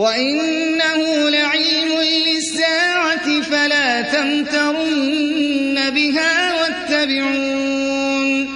وإنه لعلم للساعة فلا تمترن بها واتبعون